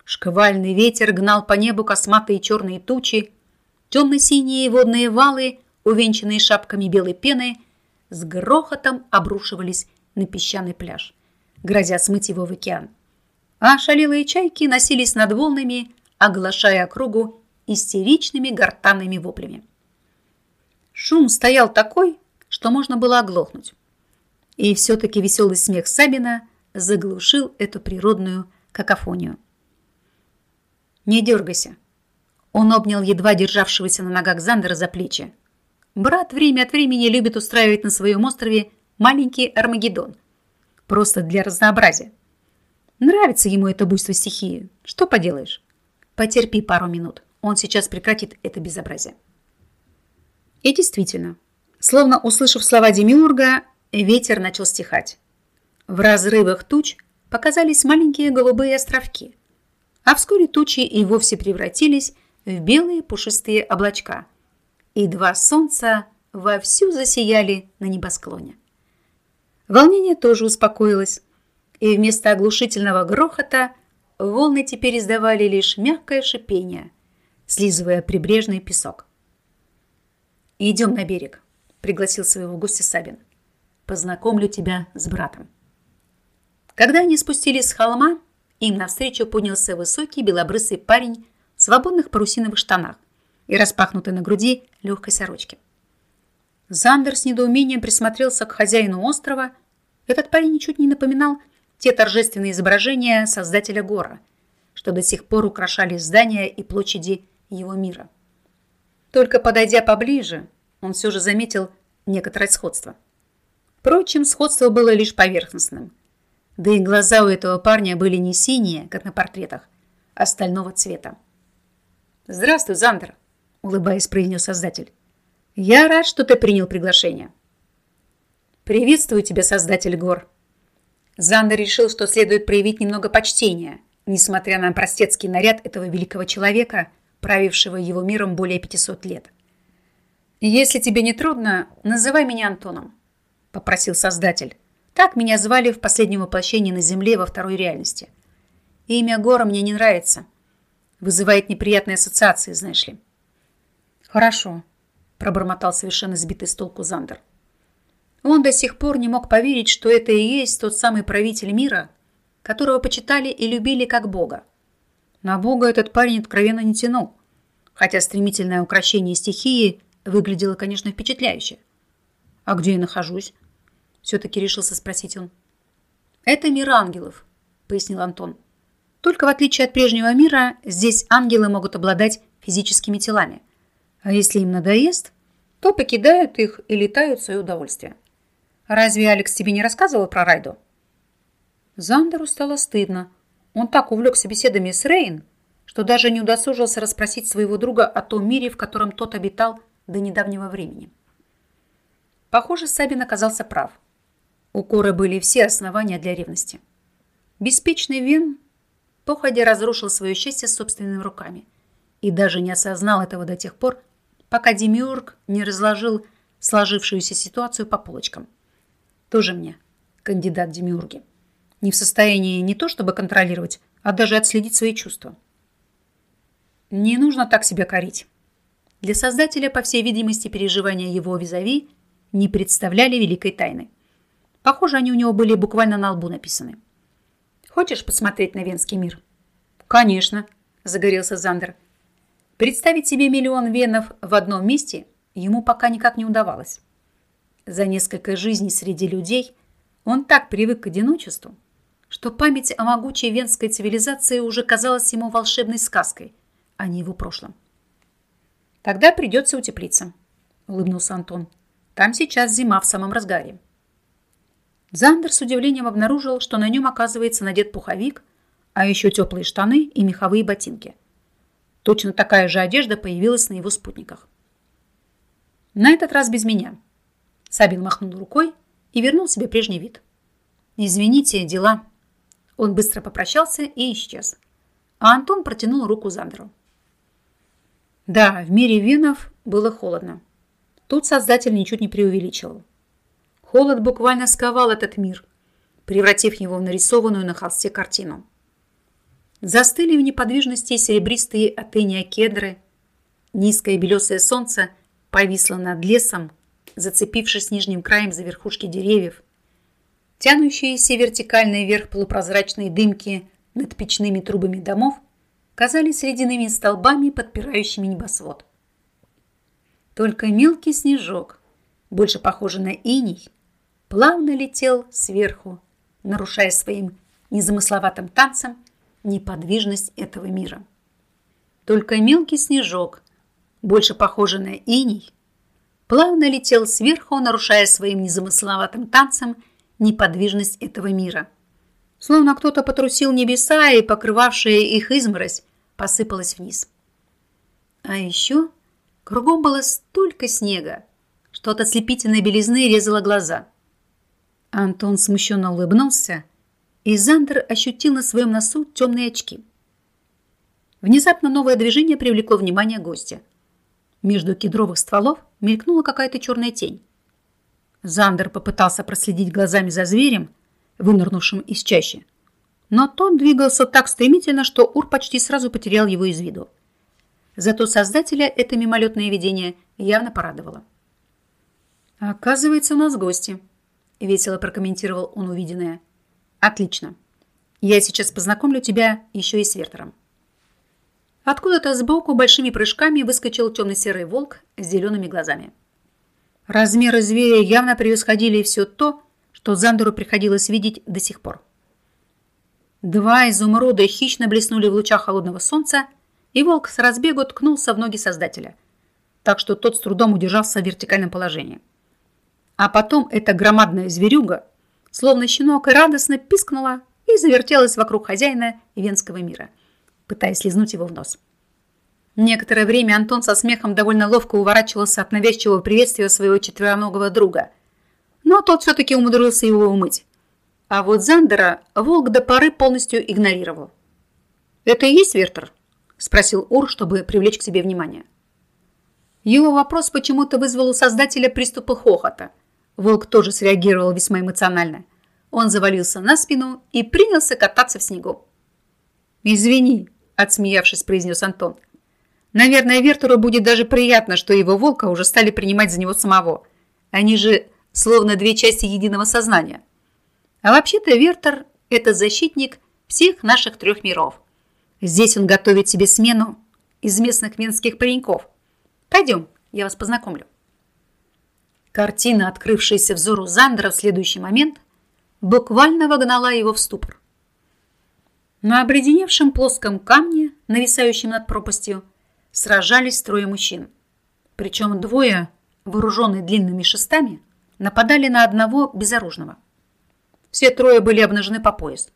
Шквальный ветер гнал по небу косматые черные тучи, темно-синие водные валы, увенчанные шапками белой пены, с грохотом обрушивались на песчаный пляж грозя смыть его в океан. А шалелые чайки носились над волнами, оглашая округу истеричными гортанными воплями. Шум стоял такой, что можно было оглохнуть. И все-таки веселый смех Сабина заглушил эту природную какофонию. «Не дергайся». Он обнял едва державшегося на ногах Зандера за плечи. Брат время от времени любит устраивать на своем острове маленький Армагеддон. Просто для разнообразия. Нравится ему это буйство стихии. Что поделаешь? Потерпи пару минут. Он сейчас прекратит это безобразие. И действительно, словно услышав слова Демиурга, ветер начал стихать. В разрывах туч показались маленькие голубые островки, а вскоре тучи и вовсе превратились в белые пушистые облачка, и два солнца вовсю засияли на небосклоне. Волнение тоже успокоилось, и вместо оглушительного грохота волны теперь издавали лишь мягкое шипение, слизывая прибрежный песок. «Идем на берег», — пригласил своего гостя Сабин. «Познакомлю тебя с братом». Когда они спустились с холма, им навстречу поднялся высокий белобрысый парень в свободных парусиновых штанах и распахнутой на груди легкой сорочке. Зандер с недоумением присмотрелся к хозяину острова. Этот парень ничуть не напоминал те торжественные изображения создателя гора, что до сих пор украшали здания и площади его мира. Только подойдя поближе, он все же заметил некоторое сходство. Впрочем, сходство было лишь поверхностным. Да и глаза у этого парня были не синие, как на портретах, а стального цвета. «Здравствуй, Зандер», — улыбаясь, произнес создатель. «Я рад, что ты принял приглашение». «Приветствую тебя, создатель гор», Зандер решил, что следует проявить немного почтения, несмотря на простецкий наряд этого великого человека, правившего его миром более 500 лет. «Если тебе не трудно, называй меня Антоном», — попросил Создатель. «Так меня звали в последнем воплощении на Земле во второй реальности. Имя Гора мне не нравится. Вызывает неприятные ассоциации, знаешь ли». «Хорошо», — пробормотал совершенно сбитый с толку Зандер. Он до сих пор не мог поверить, что это и есть тот самый правитель мира, которого почитали и любили как бога. На бога этот парень откровенно не тянул, хотя стремительное украшение стихии выглядело, конечно, впечатляюще. «А где я нахожусь?» – все-таки решился спросить он. «Это мир ангелов», – пояснил Антон. «Только в отличие от прежнего мира, здесь ангелы могут обладать физическими телами. А если им надоест, то покидают их и летают в свое удовольствие. Разве Алекс тебе не рассказывал про Райду? Зандеру стало стыдно. Он так увлекся беседами с Рейн, что даже не удосужился расспросить своего друга о том мире, в котором тот обитал до недавнего времени. Похоже, Сабин оказался прав. У Коры были все основания для ревности. Беспечный Вен походя разрушил свое счастье собственными руками и даже не осознал этого до тех пор, пока Демиург не разложил сложившуюся ситуацию по полочкам. Тоже мне кандидат демиурги. Не в состоянии не то чтобы контролировать, а даже отследить свои чувства. Не нужно так себя корить. Для создателя, по всей видимости, переживания его визави не представляли великой тайны. Похоже, они у него были буквально на лбу написаны. «Хочешь посмотреть на венский мир?» «Конечно», – загорелся Зандер. Представить себе миллион венов в одном месте ему пока никак не удавалось. За несколько жизней среди людей он так привык к одиночеству, что память о могучей венской цивилизации уже казалась ему волшебной сказкой, а не его прошлым. «Тогда придется утеплиться», — улыбнулся Антон. «Там сейчас зима в самом разгаре». Зандер с удивлением обнаружил, что на нем оказывается надет пуховик, а еще теплые штаны и меховые ботинки. Точно такая же одежда появилась на его спутниках. На этот раз без меня. Сабин махнул рукой и вернул себе прежний вид. «Извините, дела». Он быстро попрощался и исчез. А Антон протянул руку Зандеру. Да, в мире венов было холодно. Тут создатель ничуть не преувеличивал. Холод буквально сковал этот мир, превратив его в нарисованную на холсте картину. Застыли в неподвижности серебристые от кедры. Низкое белесое солнце повисло над лесом, зацепившись нижним краем за верхушки деревьев. Тянущиеся вертикально вверх полупрозрачные дымки над печными трубами домов казались ледяными столбами, подпирающими небосвод. Только мелкий снежок, больше похожий на иней, плавно летел сверху, нарушая своим незамысловатым танцем неподвижность этого мира. Только мелкий снежок, больше похожий на иней, плавно летел сверху, нарушая своим незамысловатым танцем неподвижность этого мира. Словно кто-то потрусил небеса, и покрывавшая их изморозь посыпалась вниз. А еще кругом было столько снега, что от ослепительной белизны резало глаза. Антон смущенно улыбнулся, и Зандер ощутил на своем носу темные очки. Внезапно новое движение привлекло внимание гостя. Между кедровых стволов мелькнула какая-то черная тень. Зандер попытался проследить глазами за зверем, вынырнувшим из чащи. Но тот двигался так стремительно, что Ур почти сразу потерял его из виду. Зато создателя это мимолетное видение явно порадовало. «Оказывается, у нас гости», — весело прокомментировал он увиденное. «Отлично. Я сейчас познакомлю тебя еще и с Вертером». Откуда-то сбоку большими прыжками выскочил темно-серый волк с зелеными глазами. Размеры зверя явно превосходили все то, что Зандеру приходилось видеть до сих пор. Два изумруда хищно блеснули в лучах холодного солнца, и волк с разбегу ткнулся в ноги создателя, так что тот с трудом удержался в вертикальном положении. А потом эта громадная зверюга, словно щенок, радостно пискнула и завертелась вокруг хозяина венского мира, пытаясь лизнуть его в нос. Некоторое время Антон со смехом довольно ловко уворачивался от навязчивого приветствия своего четвероногого друга. Но тот все-таки умудрился его умыть. А вот Зандера волк до поры полностью игнорировал. «Это и есть Вертер?» – спросил Ур, чтобы привлечь к себе внимание. Его вопрос почему-то вызвал у создателя приступы хохота – Волк тоже среагировал весьма эмоционально. Он завалился на спину и принялся кататься в снегу. «Извини», – отсмеявшись, произнес Антон. «Наверное, Вертеру будет даже приятно, что его волка уже стали принимать за него самого. Они же словно две части единого сознания. А вообще-то Вертер – это защитник всех наших трех миров. Здесь он готовит себе смену из местных венских пареньков. Пойдем, я вас познакомлю». Картина, открывшаяся взору Зандера в следующий момент, буквально вогнала его в ступор. На обледеневшем плоском камне, нависающем над пропастью, сражались трое мужчин. Причем двое, вооруженные длинными шестами, нападали на одного безоружного. Все трое были обнажены по пояс.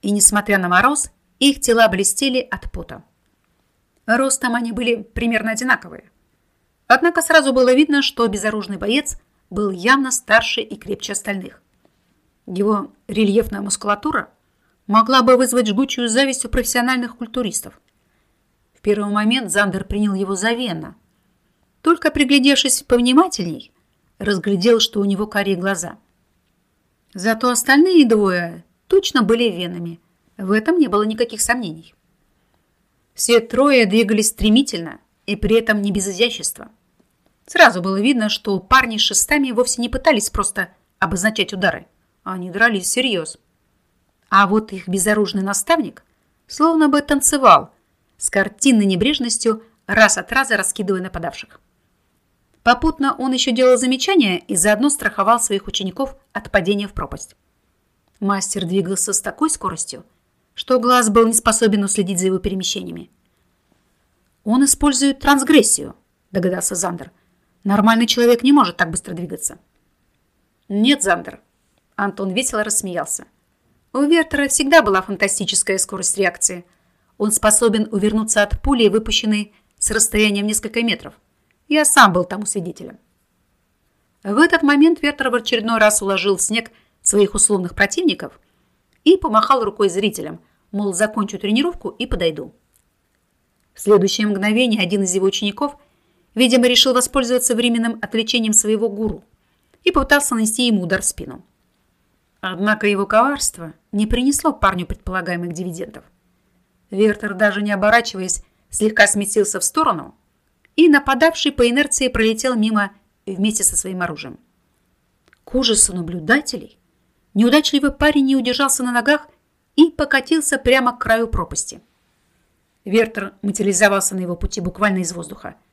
И, несмотря на мороз, их тела блестели от пота. Ростом они были примерно одинаковые. Однако сразу было видно, что безоружный боец был явно старше и крепче остальных. Его рельефная мускулатура могла бы вызвать жгучую зависть у профессиональных культуристов. В первый момент Зандер принял его за Вена. Только приглядевшись повнимательней, разглядел, что у него карие глаза. Зато остальные двое точно были венами. В этом не было никаких сомнений. Все трое двигались стремительно и при этом не без изящества. Сразу было видно, что парни с шестами вовсе не пытались просто обозначать удары. Они дрались всерьез. А вот их безоружный наставник словно бы танцевал с картинной небрежностью, раз от раза раскидывая нападавших. Попутно он еще делал замечания и заодно страховал своих учеников от падения в пропасть. Мастер двигался с такой скоростью, что глаз был не способен уследить за его перемещениями. «Он использует трансгрессию», – догадался Зандер – Нормальный человек не может так быстро двигаться. Нет, Зандер. Антон весело рассмеялся. У Вертера всегда была фантастическая скорость реакции. Он способен увернуться от пули, выпущенной с расстоянием несколько метров. Я сам был тому свидетелем. В этот момент Вертер в очередной раз уложил в снег своих условных противников и помахал рукой зрителям, мол, закончу тренировку и подойду. В следующее мгновение один из его учеников Видимо, решил воспользоваться временным отвлечением своего гуру и попытался нанести ему удар в спину. Однако его коварство не принесло парню предполагаемых дивидендов. Вертер, даже не оборачиваясь, слегка сместился в сторону, и нападавший по инерции пролетел мимо вместе со своим оружием. К ужасу наблюдателей неудачливый парень не удержался на ногах и покатился прямо к краю пропасти. Вертер материализовался на его пути буквально из воздуха –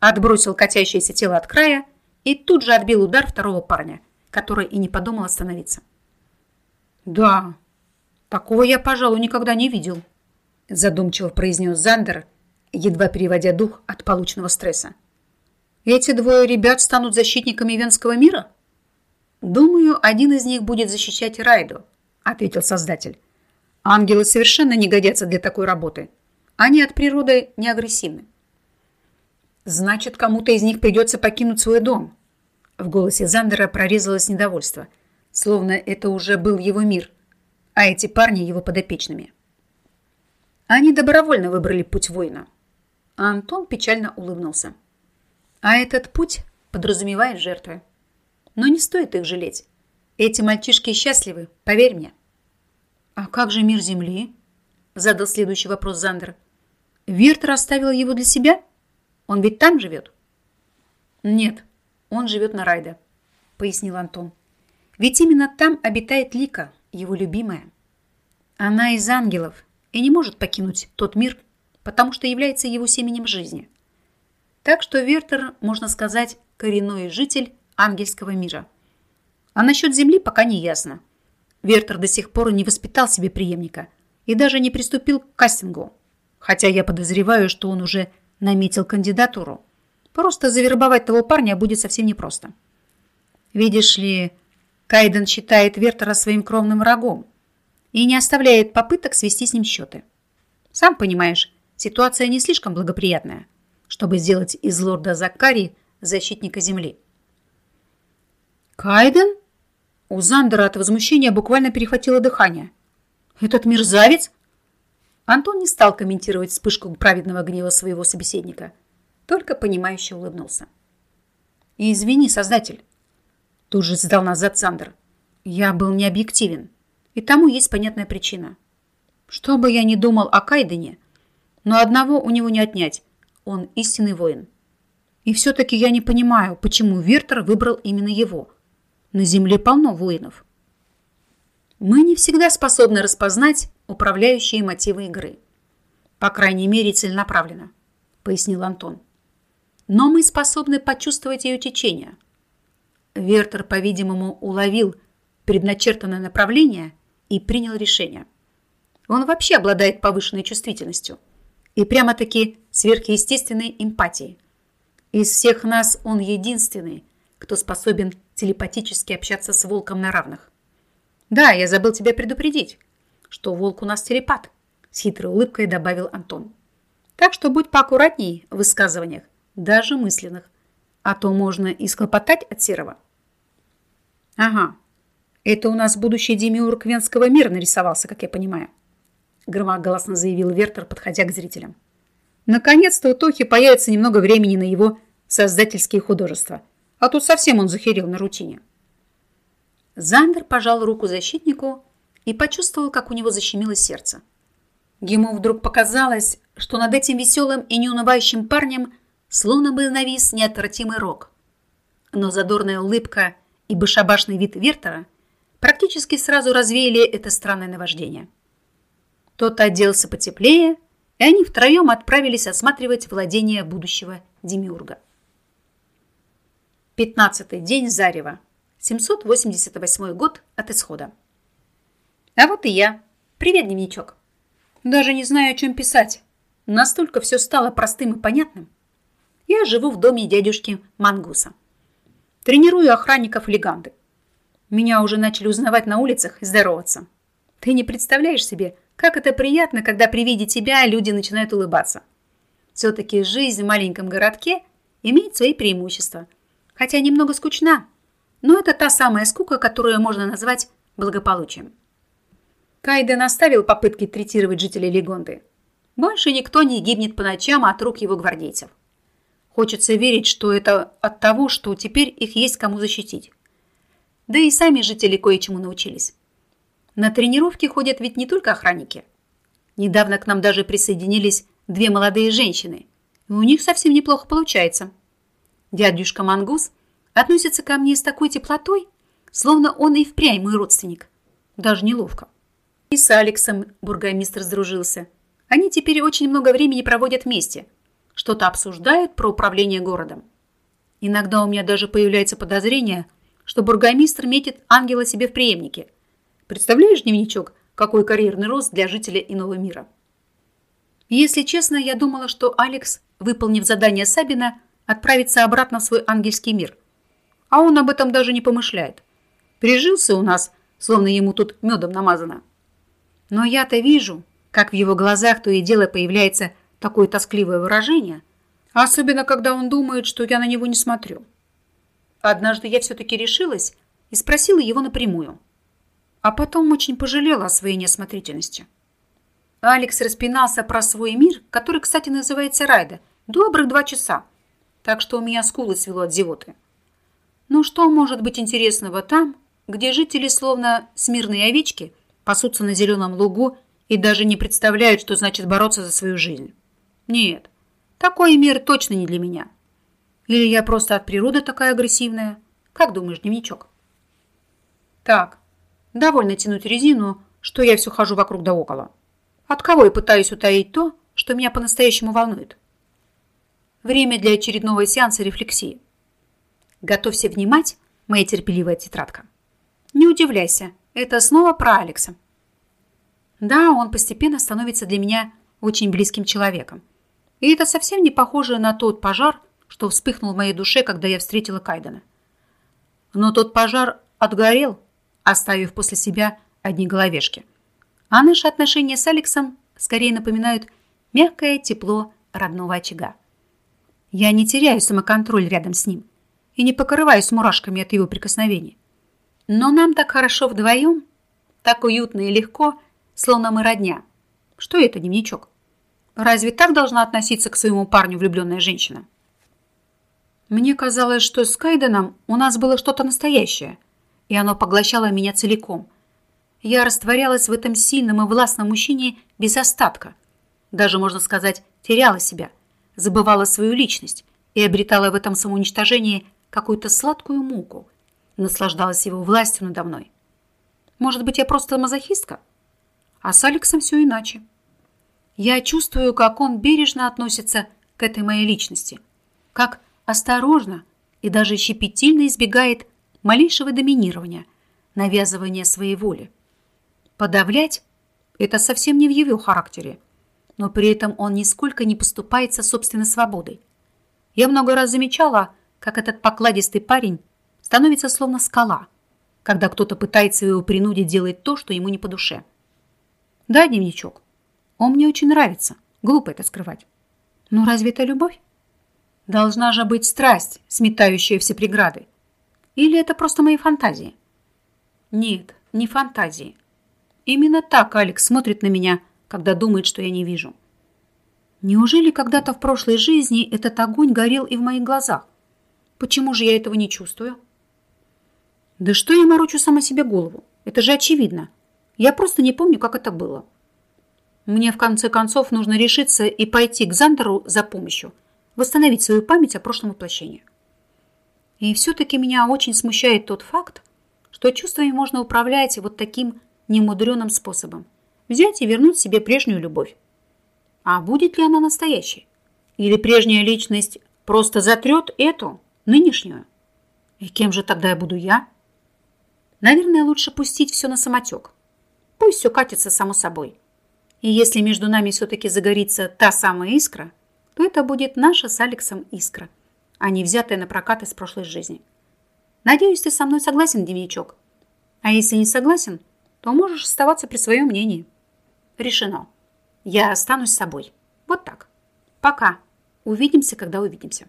отбросил катящееся тело от края и тут же отбил удар второго парня, который и не подумал остановиться. «Да, такого я, пожалуй, никогда не видел», задумчиво произнес Зандер, едва переводя дух от полученного стресса. «Эти двое ребят станут защитниками Венского мира?» «Думаю, один из них будет защищать Райду», ответил Создатель. «Ангелы совершенно не годятся для такой работы. Они от природы не агрессивны». «Значит, кому-то из них придется покинуть свой дом». В голосе Зандера прорезалось недовольство, словно это уже был его мир, а эти парни его подопечными. Они добровольно выбрали путь воина. А Антон печально улыбнулся. А этот путь подразумевает жертвы. Но не стоит их жалеть. Эти мальчишки счастливы, поверь мне. А как же мир Земли? Задал следующий вопрос Зандер. Виртер оставил его для себя? Он ведь там живет? Нет, он живет на Райде, пояснил Антон. Ведь именно там обитает Лика, его любимая. Она из ангелов, и не может покинуть тот мир, потому что является его семенем жизни. Так что Вертер, можно сказать, коренной житель ангельского мира. А насчет Земли пока не ясно. Вертер до сих пор не воспитал себе преемника и даже не приступил к кастингу. Хотя я подозреваю, что он уже наметил кандидатуру. Просто завербовать того парня будет совсем непросто. Видишь ли, Кайден считает Вертера своим кровным врагом и не оставляет попыток свести с ним счеты. Сам понимаешь, ситуация не слишком благоприятная, чтобы сделать из лорда Закари защитника земли. «Кайден?» У Зандера от возмущения буквально перехватило дыхание. «Этот мерзавец?» Антон не стал комментировать вспышку праведного гнева своего собеседника, только понимающе улыбнулся. «Извини, Создатель», тут же сдал назад Зандер. «Я был необъективен. И тому есть понятная причина. Что бы я ни думал о Кайдене, но одного у него не отнять. Он истинный воин. И все-таки я не понимаю, почему Вертер выбрал именно его. На земле полно воинов. Мы не всегда способны распознать управляющие мотивы игры. По крайней мере, целенаправленно, пояснил Антон. Но мы способны почувствовать ее течение. Вертер, по-видимому, уловил предначертанное направление и принял решение. Он вообще обладает повышенной чувствительностью и прямо-таки сверхъестественной эмпатией. Из всех нас он единственный, кто способен телепатически общаться с волком на равных. Да, я забыл тебя предупредить, что волк у нас телепат, с хитрой улыбкой добавил Антон. Так что будь поаккуратней в высказываниях, даже мысленных, а то можно и схлопотать от серого. Ага, это у нас будущий демиург Венского мира нарисовался, как я понимаю. Громогласно заявил Вертер, подходя к зрителям. Наконец-то у Тохи появится немного времени на его создательские художества. А тут совсем он захерел на рутине. Зандер пожал руку защитнику и почувствовал, как у него защемило сердце. Ему вдруг показалось, что над этим веселым и неунывающим парнем словно бы навис неотвратимый рок. Но задорная улыбка и башабашный вид Вертера – практически сразу развеяли это странное наваждение. Тот оделся потеплее, и они втроем отправились осматривать владение будущего Демиурга. Пятнадцатый день Зарева, 788 год от исхода. А вот и я. Привет, дневничок. Даже не знаю, о чем писать. Настолько все стало простым и понятным. Я живу в доме дядюшки Мангуса. Тренирую охранников леганды. Меня уже начали узнавать на улицах и здороваться. Ты не представляешь себе, как это приятно, когда при виде тебя люди начинают улыбаться. Все-таки жизнь в маленьком городке имеет свои преимущества. Хотя немного скучна, но это та самая скука, которую можно назвать благополучием. Кайден оставил попытки третировать жителей Легонды. Больше никто не гибнет по ночам от рук его гвардейцев. Хочется верить, что это от того, что теперь их есть кому защитить. Да и сами жители кое-чему научились. На тренировки ходят ведь не только охранники. Недавно к нам даже присоединились две молодые женщины. И у них совсем неплохо получается. Дядюшка Мангус относится ко мне с такой теплотой, словно он и впрямь мой родственник. Даже неловко. И с Алексом бургомистр сдружился. Они теперь очень много времени проводят вместе. Что-то обсуждают про управление городом. Иногда у меня даже появляется подозрение – что бургомистр метит ангела себе в преемнике. Представляешь, дневничок, какой карьерный рост для жителя иного мира? Если честно, я думала, что Алекс, выполнив задание Сабина, отправится обратно в свой ангельский мир. А он об этом даже не помышляет. Прижился у нас, словно ему тут медом намазано. Но я-то вижу, как в его глазах то и дело появляется такое тоскливое выражение, особенно когда он думает, что я на него не смотрю. Однажды я все-таки решилась и спросила его напрямую. А потом очень пожалела о своей неосмотрительности. Алекс распинался про свой мир, который, кстати, называется Райда, добрых два часа. Так что у меня скулы свело от зевоты. Ну что может быть интересного там, где жители, словно смирные овечки, пасутся на зеленом лугу и даже не представляют, что значит бороться за свою жизнь? Нет, такой мир точно не для меня. Или я просто от природы такая агрессивная? Как думаешь, дневничок? Так, довольно тянуть резину, что я все хожу вокруг да около. От кого я пытаюсь утаить то, что меня по-настоящему волнует? Время для очередного сеанса рефлексии. Готовься внимать, моя терпеливая тетрадка. Не удивляйся, это снова про Алекса. Да, он постепенно становится для меня очень близким человеком. И это совсем не похоже на тот пожар, что вспыхнул в моей душе, когда я встретила Кайдена. Но тот пожар отгорел, оставив после себя одни головешки. А наши отношения с Алексом скорее напоминают мягкое тепло родного очага. Я не теряю самоконтроль рядом с ним и не покрываюсь мурашками от его прикосновений. Но нам так хорошо вдвоем, так уютно и легко, словно мы родня. Что это, дневничок? Разве так должна относиться к своему парню влюбленная женщина? Мне казалось, что с Кайденом у нас было что-то настоящее, и оно поглощало меня целиком. Я растворялась в этом сильном и властном мужчине без остатка. Даже, можно сказать, теряла себя, забывала свою личность и обретала в этом самоуничтожении какую-то сладкую муку, наслаждалась его властью надо мной. Может быть, я просто мазохистка? А с Алексом все иначе. Я чувствую, как он бережно относится к этой моей личности, как осторожно и даже щепетильно избегает малейшего доминирования, навязывания своей воли. Подавлять – это совсем не в его характере, но при этом он нисколько не поступается собственной свободой. Я много раз замечала, как этот покладистый парень становится словно скала, когда кто-то пытается его принудить делать то, что ему не по душе. Да, дневничок, он мне очень нравится, глупо это скрывать. Но разве это любовь? Должна же быть страсть, сметающая все преграды. Или это просто мои фантазии? Нет, не фантазии. Именно так Алекс смотрит на меня, когда думает, что я не вижу. Неужели когда-то в прошлой жизни этот огонь горел и в моих глазах? Почему же я этого не чувствую? Да что я морочу сама себе голову? Это же очевидно. Я просто не помню, как это было. Мне в конце концов нужно решиться и пойти к Зандеру за помощью – восстановить свою память о прошлом воплощении. И все-таки меня очень смущает тот факт, что чувствами можно управлять вот таким немудреным способом. Взять и вернуть себе прежнюю любовь. А будет ли она настоящей? Или прежняя личность просто затрет эту, нынешнюю? И кем же тогда я буду я? Наверное, лучше пустить все на самотек. Пусть все катится само собой. И если между нами все-таки загорится та самая искра – то это будет наша с Алексом искра, а не взятая на прокат из прошлой жизни. Надеюсь, ты со мной согласен, Демьячок. А если не согласен, то можешь оставаться при своем мнении. Решено. Я останусь с собой. Вот так. Пока. Увидимся, когда увидимся.